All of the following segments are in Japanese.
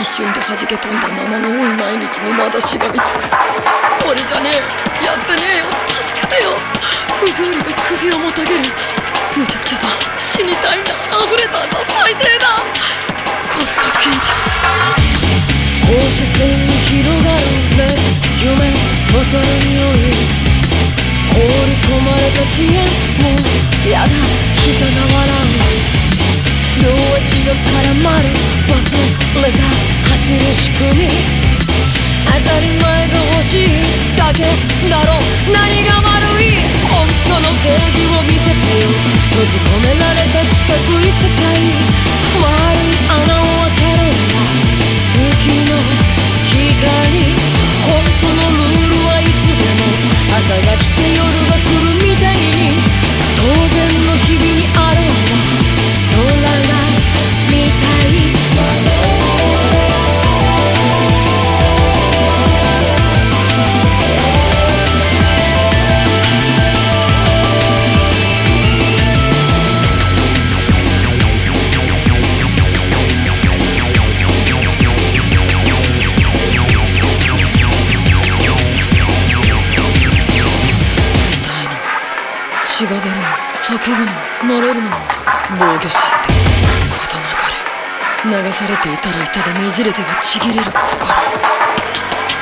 と弾け飛んだ生の多い毎日にまだしがみつく。俺じゃねえやってねえよ。助けてよ。不条理が首をもたげる。むちゃくちゃだ。死にたいんだ溢れたんだ。最低だ。これが現実。放射線に広がるね。夢恐る匂い。放り込まれた遅延もうやだ。膝が笑う。両足が絡まる。忘れた。走る仕組み当たり前が欲しいだけだろ。何が悪い？叫ぶの漏れるのも防御システム事なかれ流されていたら板でねじれてはちぎれる心。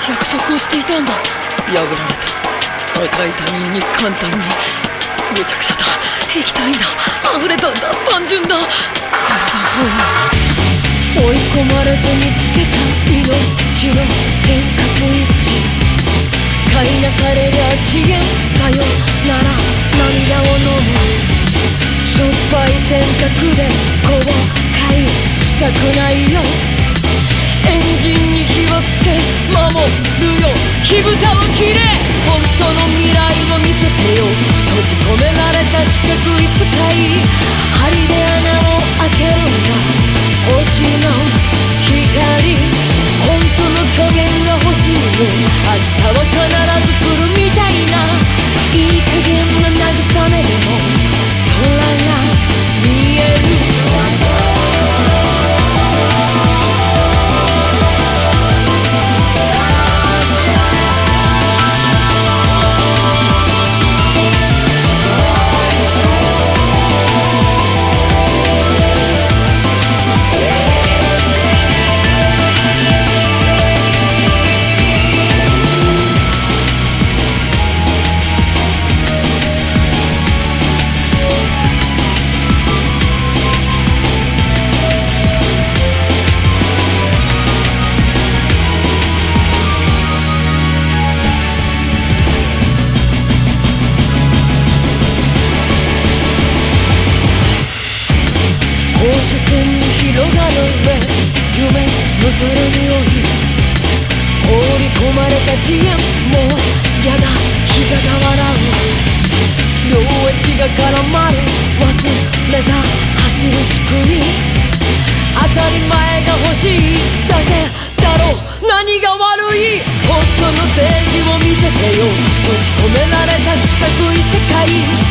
約束をしていたんだ。破られた赤い他人に簡単に。むちゃくちゃだ。液体だ。溢れたんだ単純だ。これが本能追い込まれて見つけた命の。選択で後悔したくないよ。エンジンに火をつけ守る放射線に広がる目夢むせる匂い放り込まれた遅延もうやだ膝が笑う両足が絡まる忘れた走る仕組み。当たり前が欲しいだけ。だろう。何が悪い？本当の正義を見せてよ。閉じ込められた四角い世界。